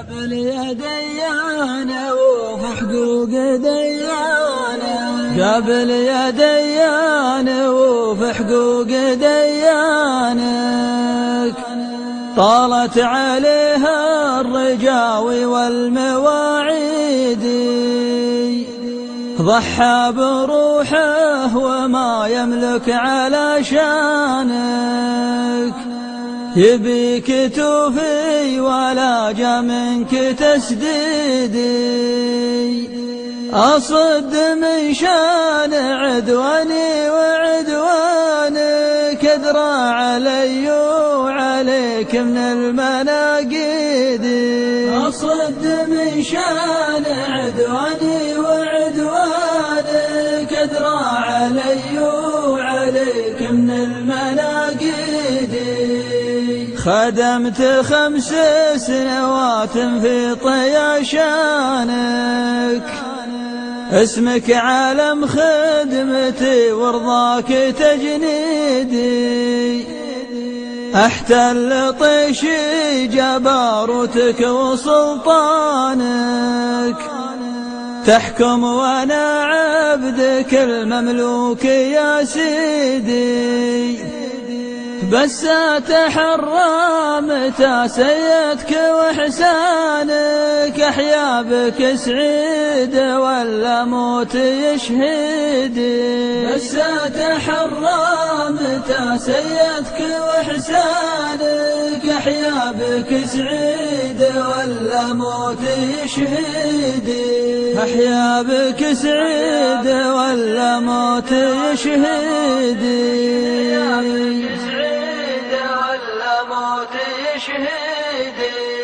قبل يا ديانة وفي حقوق ديانة قبل يا ديانة وفي حقوق ديانك طالت عليها الرجاوي والمواعيد. ضحى بروحه وما يملك على شانك. يبيك توفي ولا جا منك تسديدي. أصد من شان عدواني وعدوانك أدرى علي وعليك من المناقيد. أصد من شان عدواني وعدوانك أدرى علي وعليك من المناقيد. خدمت خمس سنوات في طياشانك. اسمك عالم خدمتي ورضاك تجنيدي. أحتل طيشي جبروتك وسلطانك. تحكم وأنا عبدك المملوك يا سيدي. بس اتحرى متى سيدك وحسانك أحيا بك سعيد ولا موت يشهدي بس اتحرى متى سيدك وحسانك أحيا بك سعيد ولا موت يشهدي أحيا بك سعيد ولا موت يشهدي mürşidim